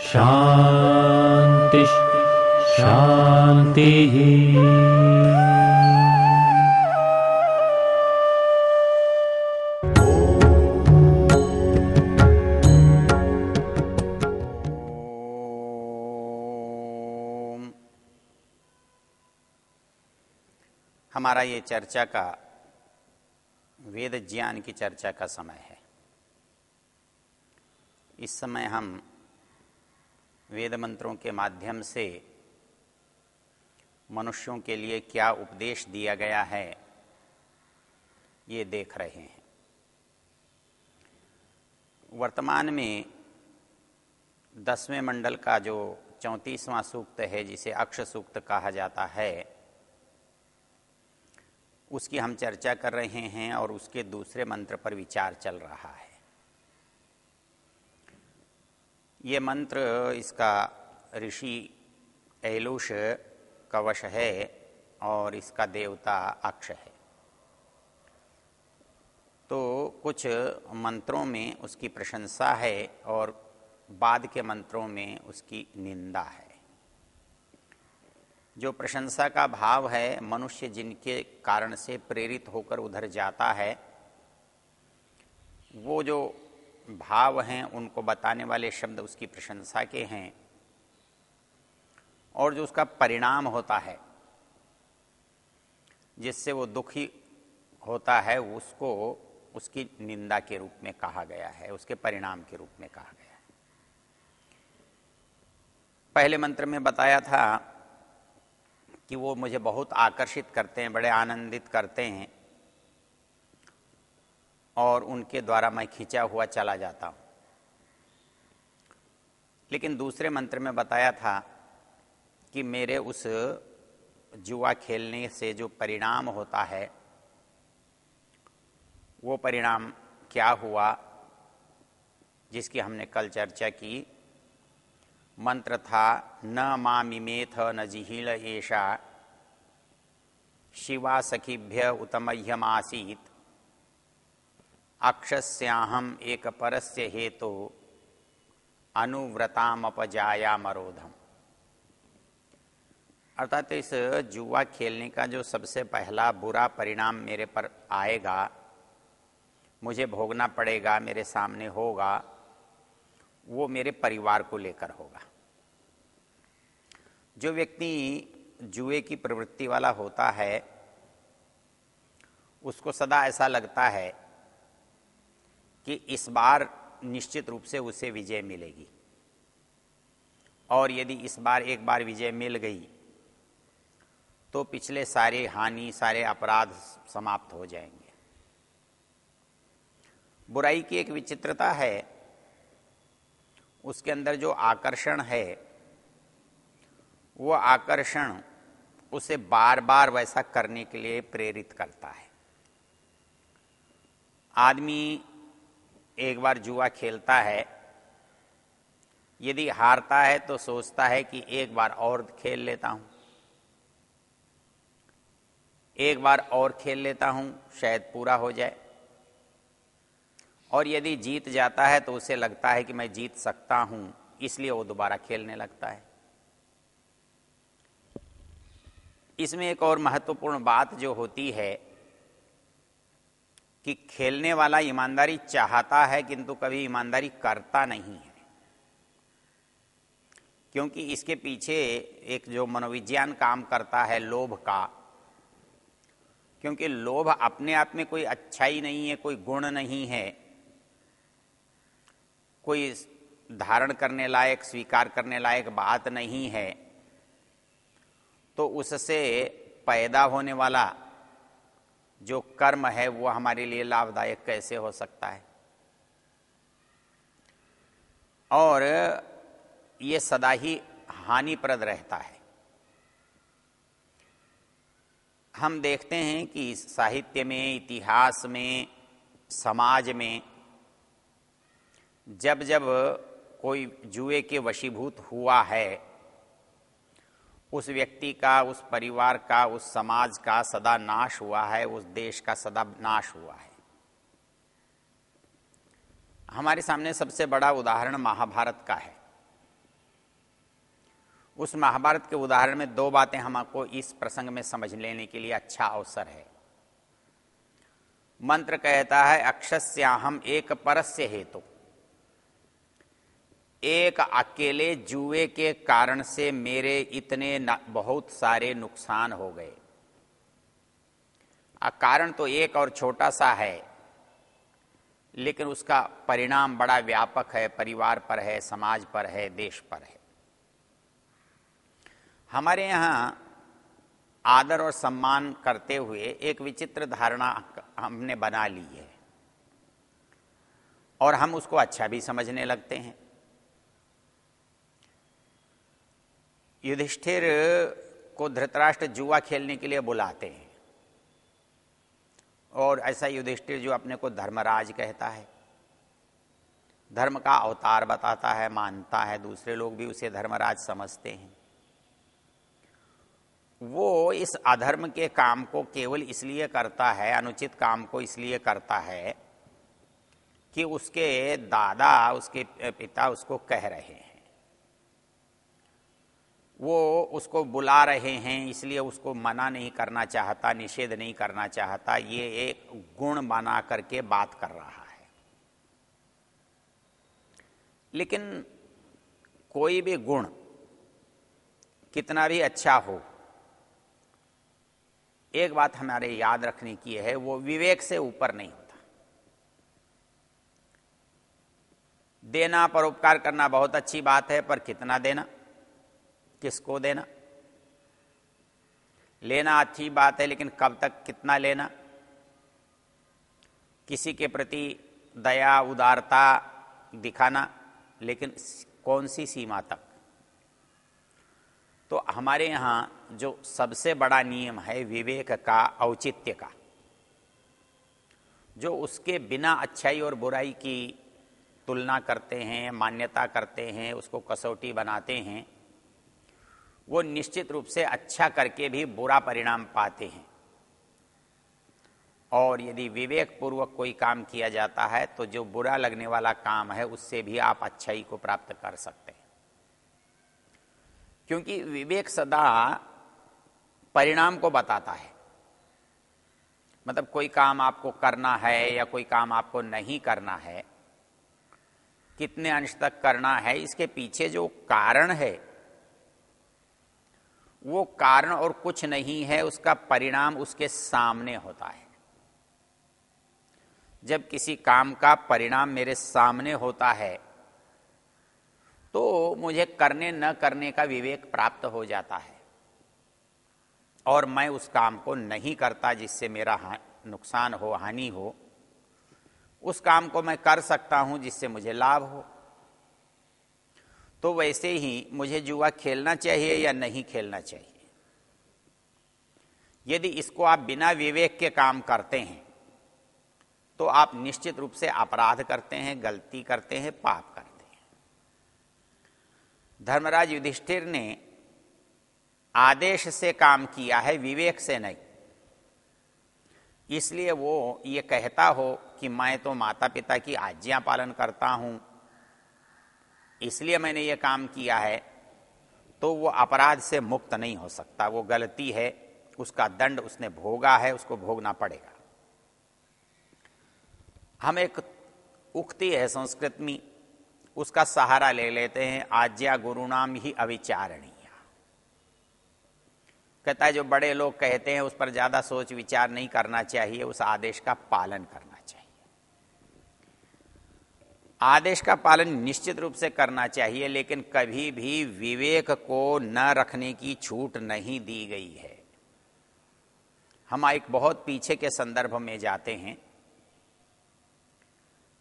शान्तिः शांति ओम। हमारा ये चर्चा का वेद ज्ञान की चर्चा का समय है इस समय हम वेद मंत्रों के माध्यम से मनुष्यों के लिए क्या उपदेश दिया गया है, ये देख रहे हैं। वर्तमान में दसवें मंडल का जो चौंतीसवां सूक्त है, जिसे अक्ष सूक्त कहा जाता है, उसकी हम चर्चा कर रहे हैं और उसके दूसरे मंत्र पर विचार चल रहा है। ये मंत्र इसका ऋषि ऐलुष कवश है और इसका देवता अक्ष है। तो कुछ मंत्रों में उसकी प्रशंसा है और बाद के मंत्रों में उसकी निंदा है। जो प्रशंसा का भाव है, मनुष्य जिनके कारण से प्रेरित होकर उधर जाता है, वो जो भाव हैं, उनको बताने वाले शब्द उसकी प्रशंसा के हैं। और जो उसका परिणाम होता है, जिससे वो दुखी होता है, उसको उसकी निंदा के रूप में कहा गया है, उसके परिणाम के रूप में कहा गया है। पहले मंत्र में बताया था कि वो मुझे बहुत आकर्षित करते हैं, बड़े आनंदित करते हैं। और उनके द्वारा मैं खींचा हुआ चला जाता हूँ। लेकिन दूसरे मंत्र में बताया था कि मेरे उस जुआ खेलने से जो परिणाम होता है, वो परिणाम क्या हुआ जिसकी हमने कल चर्चा की? मंत्र था, न मामिमेथ न जिहिल ऐषा शिवा सखीभ्य उतमह्यमासीत अक्षस्याहम एक परस्य हेतु अनुव्रतामपजाया मरोधम अर्थात इस जुआ खेलने का जो सबसे पहला बुरा परिणाम मेरे पर आएगा, मुझे भोगना पड़ेगा, मेरे सामने होगा, वो मेरे परिवार को लेकर होगा। जो व्यक्ति जुए की प्रवृत्ति वाला होता है, उसको सदा ऐसा लगता है कि इस बार निश्चित रूप से उसे विजय मिलेगी। और यदि इस बार एक बार विजय मिल गई तो पिछले सारे हानि, सारे अपराध समाप्त हो जाएँगे। बुराई की एक विचित्रता है, उसके अंदर जो आकर्षण है, वो आकर्षण उसे बार बार वैसा करने के लिए प्रेरित करता है। आदमी एक बार जुआ खेलता है, यदि हारता है तो सोचता है कि एक बार और खेल लेता हूँ। एक बार और खेल लेता हूँ, शायद पूरा हो जाए। और यदि जीत जाता है तो उसे लगता है कि मैं जीत सकता हूँ, इसलिए वो दोबारा खेलने लगता है। इसमें एक और महत्वपूर्ण बात जो होती है कि खेलने वाला ईमानदारी चाहता है, किंतु कभी ईमानदारी करता नहीं है। क्योंकि इसके पीछे एक जो मनोविज्ञान काम करता है, लोभ का, क्योंकि लोभ अपने आप में कोई अच्छाई नहीं है, कोई गुण नहीं है, कोई धारण करने लायक, स्वीकार करने लायक बात नहीं है तो उससे पैदा होने वाला जो कर्म है वो हमारे लिए लाभदायक कैसे हो सकता है? और ये सदा ही हानिप्रद रहता है। हम देखते हैं कि साहित्य में, इतिहास में, समाज में जब जब कोई जुए के वशीभूत हुआ है उस व्यक्ति का, उस परिवार का, उस समाज का सदा नाश हुआ है, उस देश का सदा नाश हुआ है। हमारे सामने सबसे बड़ा उदाहरण महाभारत का है। उस महाभारत के उदाहरण में दो बातें हमको इस प्रसंग में समझ लेने के लिए अच्छा अवसर है। मंत्र कहता है, अक्षस्याहम एक परस्य हेतु। एक अकेले जुए के कारण से मेरे इतने बहुत सारे नुकसान हो गए। कारण तो एक और छोटा सा है, लेकिन उसका परिणाम बड़ा व्यापक है, परिवार पर है, समाज पर है, देश पर है। हमारे यहाँ आदर और सम्मान करते हुए एक विचित्र धारणा हमने बना ली है, और हम उसको अच्छा भी समझने लगते हैं। युधिष्ठिर को धृतराष्ट्र जुआ खेलने के लिए बुलाते हैं। और ऐसा युधिष्ठिर जो अपने को धर्मराज कहता है, धर्म का अवतार बताता है, मानता है, दूसरे लोग भी उसे धर्मराज समझते हैं। वो इस अधर्म के काम को केवल इसलिए करता है, अनुचित काम को इसलिए करता है कि उसके दादा, उसके पिता उसको कह रहे हैं। वो उसको बुला रहे हैं, इसलिए उसको मना नहीं करना चाहता, निषेध नहीं करना चाहता। ये एक गुण बना करके बात कर रहा है। लेकिन कोई भी गुण कितना भी अच्छा हो, एक बात हमारे याद रखने की है, वो विवेक से ऊपर नहीं होता। देना परोपकार करना बहुत अच्छी बात है, पर कितना देना? किसको देना? लेना अच्छी बात है, लेकिन कब तक कितना लेना? किसी के प्रति दया, उदारता दिखाना, लेकिन कौन सी सीमा तक? तो हमारे यहाँ जो सबसे बड़ा नियम है विवेक का, औचित्य का, जो उसके बिना अच्छाई और बुराई की तुलना करते हैं, मान्यता करते हैं, उसको कसौटी बनाते हैं वो निश्चित रूप से अच्छा करके भी बुरा परिणाम पाते हैं। और यदि विवेक पूर्वक कोई काम किया जाता है तो जो बुरा लगने वाला काम है, उससे भी आप अच्छाई को प्राप्त कर सकते हैं। क्योंकि विवेक सदा परिणाम को बताता है। मतलब कोई काम आपको करना है या कोई काम आपको नहीं करना है, कितने अंश तक करना है, इसके पीछे जो कारण है वो कारण और कुछ नहीं है, उसका परिणाम उसके सामने होता है। जब किसी काम का परिणाम मेरे सामने होता है तो मुझे करने न करने का विवेक प्राप्त हो जाता है और मैं उस काम को नहीं करता जिससे मेरा नुकसान हो, हानि हो। उस काम को मैं कर सकता हूँ जिससे मुझे लाभ हो। तो वैसे ही मुझे जुआ खेलना चाहिए या नहीं खेलना चाहिए? यदि इसको आप बिना विवेक के काम करते हैं तो आप निश्चित रूप से अपराध करते हैं, गलती करते हैं, पाप करते हैं। धर्मराज युधिष्ठिर ने आदेश से काम किया है, विवेक से नहीं। इसलिए वो ये कहता हो कि मैं तो माता पिता की आज्ञा पालन करता हूँ इसलिए मैंने ये काम किया है तो वो अपराध से मुक्त नहीं हो सकता। वो गलती है, उसका दंड उसने भोगा है, उसको भोगना पड़ेगा। हम एक उक्ति है संस्कृत में, उसका सहारा ले लेते हैं, आज्ञा गुरु नाम ही अविचारणीय। कहता है, जो बड़े लोग कहते हैं, उस पर ज़्यादा सोच विचार नहीं करना चाहिए, उस आदेश का पालन करना आदेश का पालन निश्चित रूप से करना चाहिए, लेकिन कभी भी विवेक को न रखने की छूट नहीं दी गई है। हम एक बहुत पीछे के संदर्भ में जाते हैं।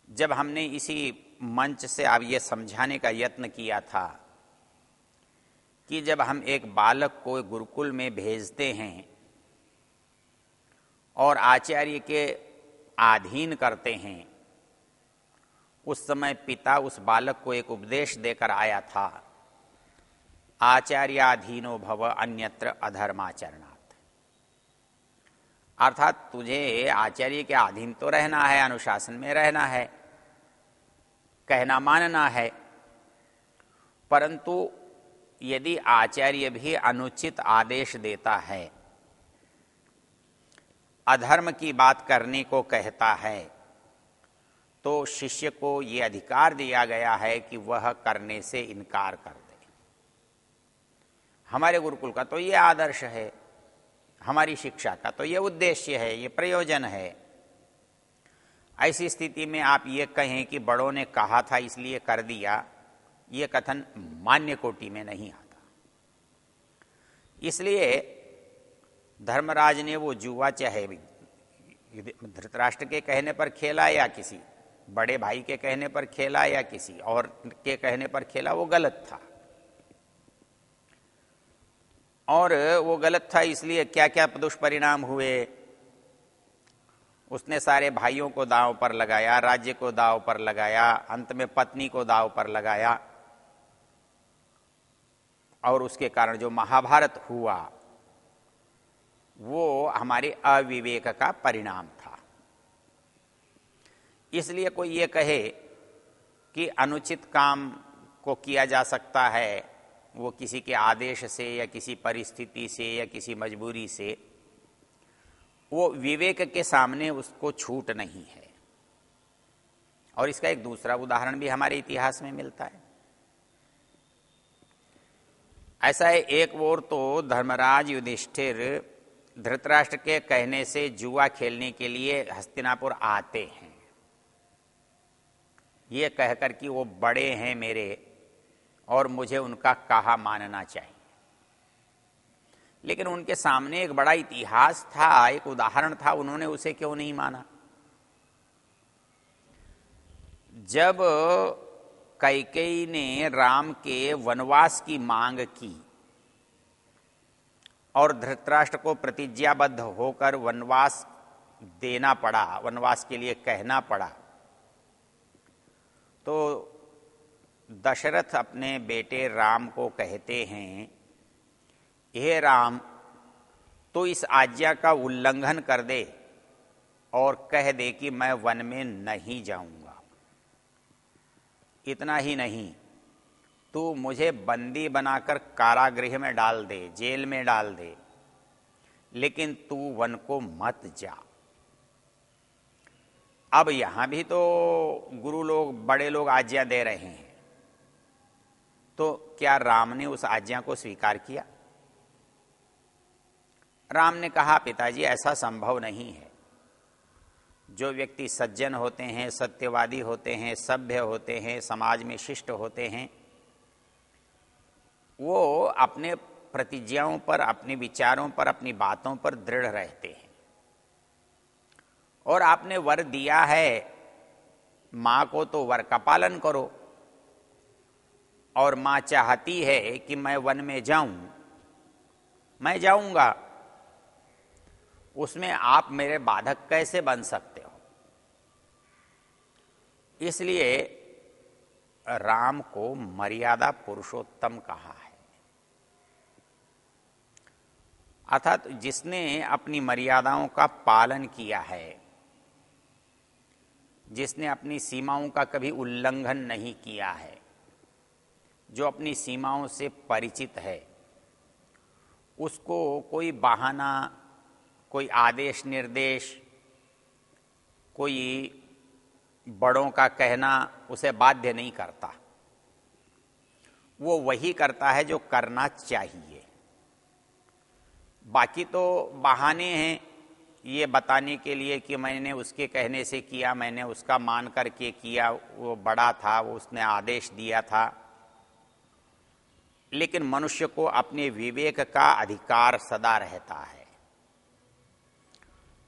जब हमने इसी मंच से अब ये समझाने का यत्न किया था कि जब हम एक बालक को गुरुकुल में भेजते हैं और आचार्य के अधीन करते हैं उस समय पिता उस बालक को एक उपदेश देकर आया था। आचार्याधीनो भव अन्यत्र अधर्माचरणात्। अर्थात तुझे आचार्य के अधीन तो रहना है, अनुशासन में रहना है, कहना मानना है। परंतु यदि आचार्य भी अनुचित आदेश देता है, अधर्म की बात करने को कहता है तो शिष्य को यह अधिकार दिया गया है कि वह करने से इनकार कर दे। हमारे गुरुकुल का तो यह आदर्श है, हमारी शिक्षा का तो यह उद्देश्य है, ये प्रयोजन है। ऐसी स्थिति में आप ये कहें कि बड़ों ने कहा था, इसलिए कर दिया, ये कथन मान्य कोटि में नहीं आता। इसलिए धर्मराज ने वो जुआ चाहे धृतराष्ट्र के कहने पर खेला या किसी बड़े भाई के कहने पर खेला या किसी और के कहने पर खेला, वो गलत था। और वो गलत था इसलिए क्या क्या दुष्परिणाम हुए? उसने सारे भाइयों को दाव पर लगाया, राज्य को दाव पर लगाया, अंत में पत्नी को दाव पर लगाया। और उसके कारण जो महाभारत हुआ, वो हमारे अविवेक का परिणाम इसलिए कोई ये कहे कि अनुचित काम को किया जा सकता है, वो किसी के आदेश से या किसी परिस्थिति से या किसी मजबूरी से, वो विवेक के सामने उसको छूट नहीं है। और इसका एक दूसरा उदाहरण भी हमारे इतिहास में मिलता है। ऐसा है, एक ओर तो धर्मराज युधिष्ठिर धृतराष्ट्र के कहने से जुआ खेलने के लिए हस्तिनापुर आते हैं। ये कहकर कि वो बड़े हैं मेरे और मुझे उनका कहा मानना चाहिए। लेकिन उनके सामने एक बड़ा इतिहास था, एक उदाहरण था, उन्होंने उसे क्यों नहीं माना? जब कैकेयी ने राम के वनवास की मांग की और धृतराष्ट्र को प्रतिज्ञाबद्ध होकर वनवास देना पड़ा, वनवास के लिए कहना पड़ा तो दशरथ अपने बेटे राम को कहते हैं, हे राम तो इस आज्ञा का उल्लंघन कर दे और कह दे कि मैं वन में नहीं जाऊँगा। इतना ही नहीं, तू मुझे बंदी बनाकर कारागृह में डाल दे, जेल में डाल दे, लेकिन तू वन को मत जा। अब यहाँ भी तो गुरु लोग, बड़े लोग आज्ञा दे रहे हैं। तो क्या राम ने उस आज्ञा को स्वीकार किया? राम ने कहा, पिताजी, ऐसा संभव नहीं है। जो व्यक्ति सज्जन होते हैं, सत्यवादी होते हैं, सभ्य होते हैं, समाज में शिष्ट होते हैं, वो अपने प्रतिज्ञाओं पर, अपने विचारों पर, अपनी बातों पर दृढ़ रहते हैं। और आपने वर दिया है, माँ को तो वर का पालन करो। और माँ चाहती है कि मैं वन में जाऊँ। मैं जाऊँगा। उसमें आप मेरे बाधक कैसे बन सकते हो? इसलिए राम को मर्यादा पुरुषोत्तम कहा है। अर्थात तो जिसने अपनी मर्यादाओं का पालन किया है जिसने अपनी सीमाओं का कभी उल्लंघन नहीं किया है, जो अपनी सीमाओं से परिचित है, उसको कोई बहाना, कोई आदेश निर्देश, कोई बड़ों का कहना उसे बाध्य नहीं करता। वो वही करता है जो करना चाहिए। बाकी तो बहाने हैं ये बताने के लिए कि मैंने उसके कहने से किया मैंने उसका मान करके किया वो बड़ा था वो उसने आदेश दिया था। लेकिन मनुष्य को अपने विवेक का अधिकार सदा रहता है।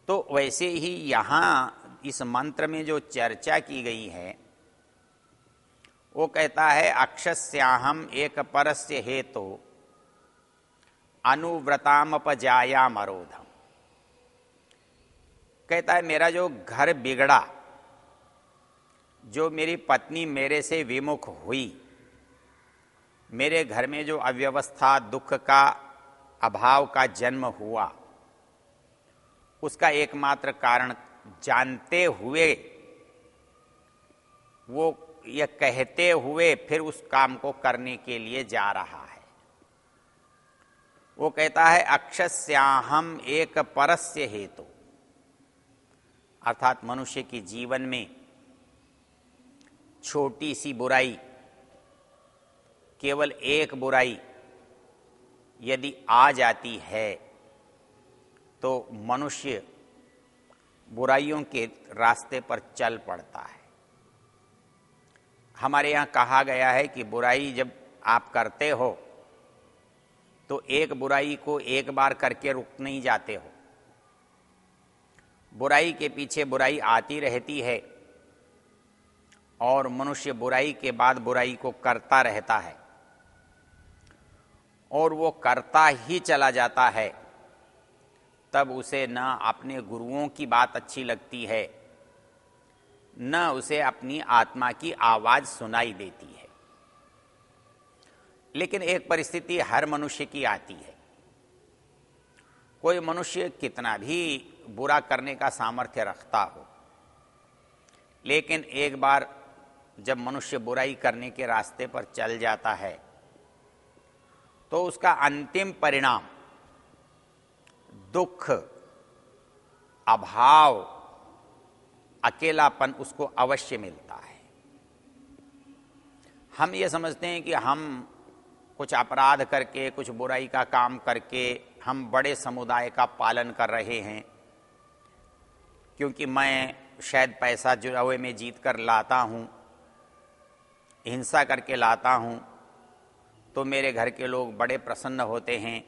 तो वैसे ही यहाँ इस मंत्र में जो चर्चा की गई है वो कहता है अक्षस्याहम एक परस्य हेतु तो, अनुव्रतामपजाया मरोधम कहता है, मेरा जो घर बिगड़ा, जो मेरी पत्नी मेरे से विमुख हुई, मेरे घर में जो अव्यवस्था, दुख का अभाव का जन्म हुआ, उसका एकमात्र कारण जानते हुए, वो ये कहते हुए फिर उस काम को करने के लिए जा रहा है। वो कहता है, अक्षस्याहम एक परस्य हेतु। अर्थात मनुष्य के जीवन में छोटी सी बुराई, केवल एक बुराई यदि आ जाती है तो मनुष्य बुराइयों के रास्ते पर चल पड़ता है। हमारे यहाँ कहा गया है कि बुराई जब आप करते हो तो एक बुराई को एक बार करके रुक नहीं जाते हो। बुराई के पीछे बुराई आती रहती है और मनुष्य बुराई के बाद बुराई को करता रहता है और वो करता ही चला जाता है, तब उसे न अपने गुरुओं की बात अच्छी लगती है, न उसे अपनी आत्मा की आवाज़ सुनाई देती है। लेकिन एक परिस्थिति हर मनुष्य की आती है। कोई मनुष्य कितना भी बुरा करने का सामर्थ्य रखता हो, लेकिन एक बार जब मनुष्य बुराई करने के रास्ते पर चल जाता है तो उसका अंतिम परिणाम दुख, अभाव, अकेलापन उसको अवश्य मिलता है। हम ये समझते हैं कि हम कुछ अपराध करके, कुछ बुराई का काम करके हम बड़े समुदाय का पालन कर रहे हैं। क्योंकि मैं शायद पैसा जुड़ावे में जीत कर लाता हूँ, हिंसा करके लाता हूँ तो मेरे घर के लोग बड़े प्रसन्न होते हैं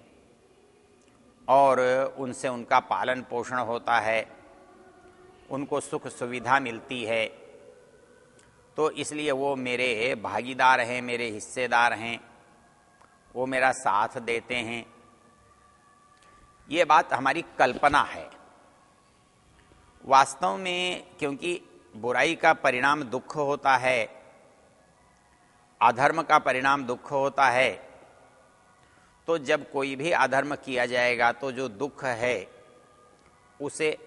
और उनसे उनका पालन पोषण होता है, उनको सुख सुविधा मिलती है। तो इसलिए वो मेरे भागीदार हैं, मेरे हिस्सेदार हैं, वो मेरा साथ देते हैं। ये बात हमारी कल्पना है। वास्तव में क्योंकि बुराई का परिणाम दुख होता है, अधर्म का परिणाम दुख होता है तो जब कोई भी अधर्म किया जाएगा तो जो दुख है, उसे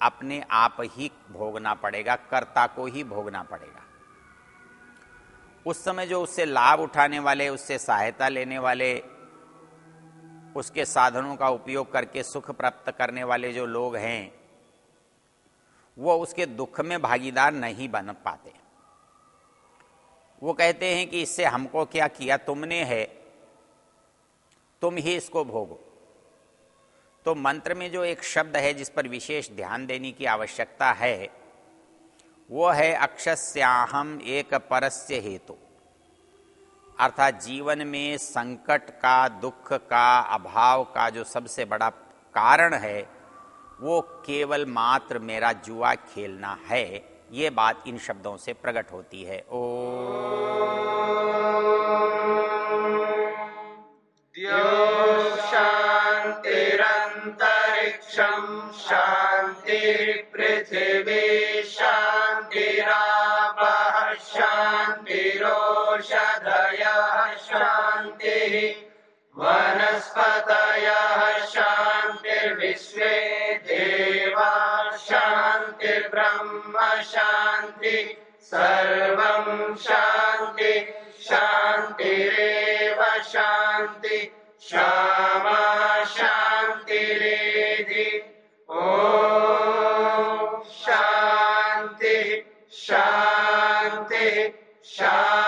अपने आप ही भोगना पड़ेगा, कर्ता को ही भोगना पड़ेगा। उस समय जो उससे लाभ उठाने वाले, उससे सहायता लेने वाले उसके साधनों का उपयोग करके सुख प्राप्त करने वाले जो लोग हैं, वो उसके दुख में भागीदार नहीं बन पाते। वो कहते हैं कि इससे हमको क्या किया तुमने है? तुम ही इसको भोगो। तो मंत्र में जो एक शब्द है जिस पर विशेष ध्यान देने की आवश्यकता है, वो है अक्षस्याहम एक परस्य हेतु। अर्थात जीवन में संकट का, दुख का, अभाव का जो सबसे बड़ा कारण है, वो केवल मात्र मेरा जुआ खेलना है। ये बात इन शब्दों से प्रकट होती है। ओ। शांतिरंतरिक्षम शांति पृथ्वी वनस्पत शांतिर्विश्वे देवा शांतिर्ब्रह्म शांति सर्व शांति श्यामा शांतिरेधि ओ शांति शांति शांति